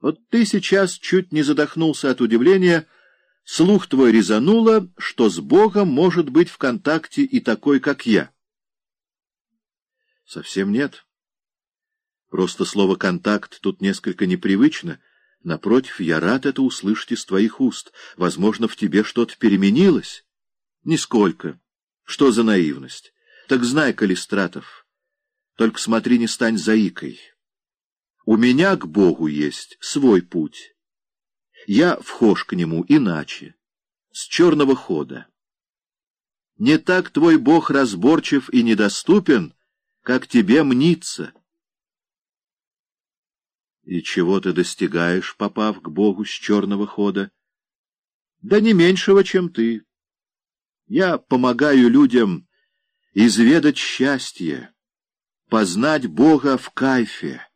Вот ты сейчас чуть не задохнулся от удивления, слух твой резануло, что с Богом может быть в контакте и такой, как я. Совсем нет. Просто слово «контакт» тут несколько непривычно. Напротив, я рад это услышать из твоих уст. Возможно, в тебе что-то переменилось. Нисколько. Что за наивность? Так знай, Калистратов, только смотри, не стань заикой. У меня к Богу есть свой путь. Я вхож к нему иначе, с черного хода. Не так твой Бог разборчив и недоступен, как тебе мнится. И чего ты достигаешь, попав к Богу с черного хода? Да не меньшего, чем ты. Я помогаю людям изведать счастье, познать Бога в кайфе.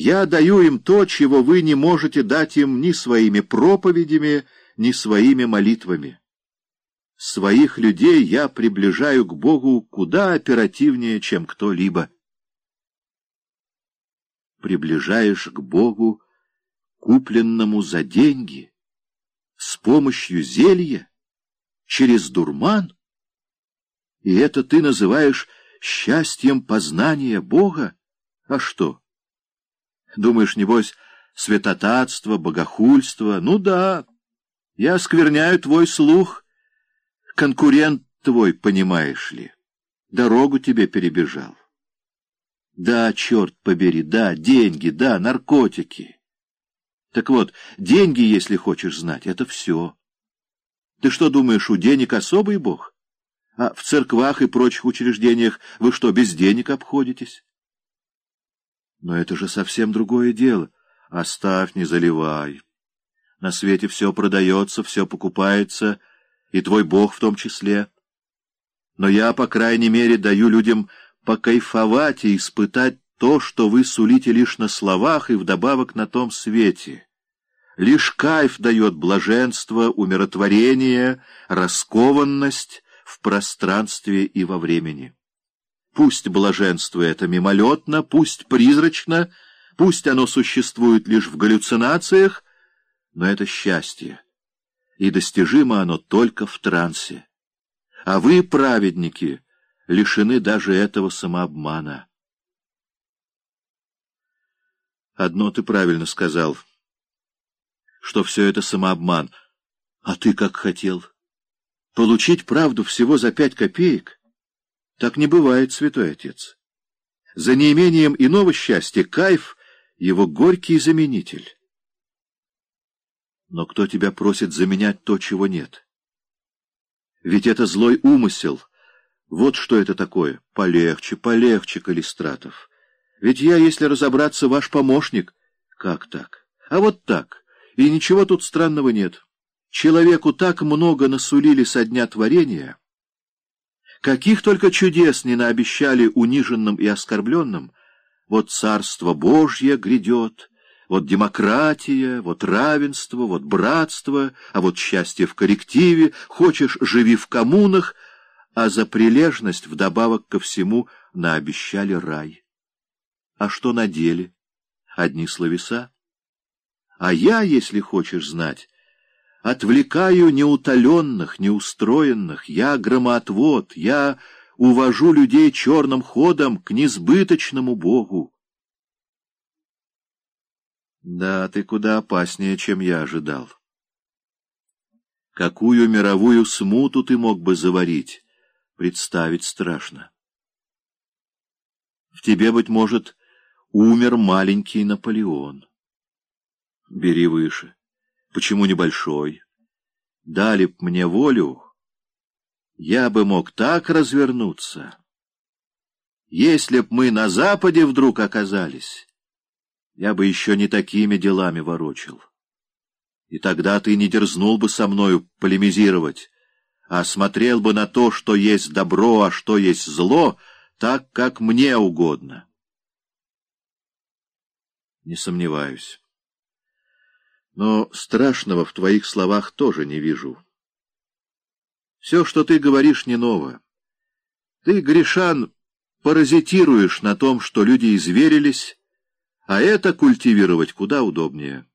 Я даю им то, чего вы не можете дать им ни своими проповедями, ни своими молитвами. Своих людей я приближаю к Богу куда оперативнее, чем кто-либо. Приближаешь к Богу, купленному за деньги, с помощью зелья, через дурман? И это ты называешь счастьем познания Бога? А что? Думаешь, небось, святотатство, богохульство? Ну да, я скверняю твой слух. Конкурент твой, понимаешь ли, дорогу тебе перебежал. Да, черт побери, да, деньги, да, наркотики. Так вот, деньги, если хочешь знать, это все. Ты что думаешь, у денег особый бог? А в церквах и прочих учреждениях вы что, без денег обходитесь? Но это же совсем другое дело. Оставь, не заливай. На свете все продается, все покупается, и твой Бог в том числе. Но я, по крайней мере, даю людям покайфовать и испытать то, что вы сулите лишь на словах и вдобавок на том свете. Лишь кайф дает блаженство, умиротворение, раскованность в пространстве и во времени. Пусть блаженство это мимолетно, пусть призрачно, пусть оно существует лишь в галлюцинациях, но это счастье, и достижимо оно только в трансе. А вы, праведники, лишены даже этого самообмана. Одно ты правильно сказал, что все это самообман, а ты как хотел. Получить правду всего за пять копеек? Так не бывает, святой отец. За неимением иного счастья кайф — его горький заменитель. Но кто тебя просит заменять то, чего нет? Ведь это злой умысел. Вот что это такое. Полегче, полегче, Калистратов. Ведь я, если разобраться, ваш помощник. Как так? А вот так. И ничего тут странного нет. Человеку так много насулили со дня творения, Каких только чудес не наобещали униженным и оскорбленным. Вот царство Божье грядет, вот демократия, вот равенство, вот братство, а вот счастье в коллективе, хочешь — живи в коммунах, а за прилежность вдобавок ко всему наобещали рай. А что на деле? Одни словеса. А я, если хочешь знать, Отвлекаю неутоленных, неустроенных, я громоотвод, я увожу людей черным ходом к несбыточному Богу. Да, ты куда опаснее, чем я ожидал. Какую мировую смуту ты мог бы заварить, представить страшно. В тебе, быть может, умер маленький Наполеон. Бери выше. Почему небольшой? Дали б мне волю, я бы мог так развернуться. Если б мы на Западе вдруг оказались, я бы еще не такими делами ворочил. И тогда ты не дерзнул бы со мною полемизировать, а смотрел бы на то, что есть добро, а что есть зло, так, как мне угодно. Не сомневаюсь. Но страшного в твоих словах тоже не вижу. Все, что ты говоришь, не ново. Ты, Гришан, паразитируешь на том, что люди изверились, А это культивировать куда удобнее.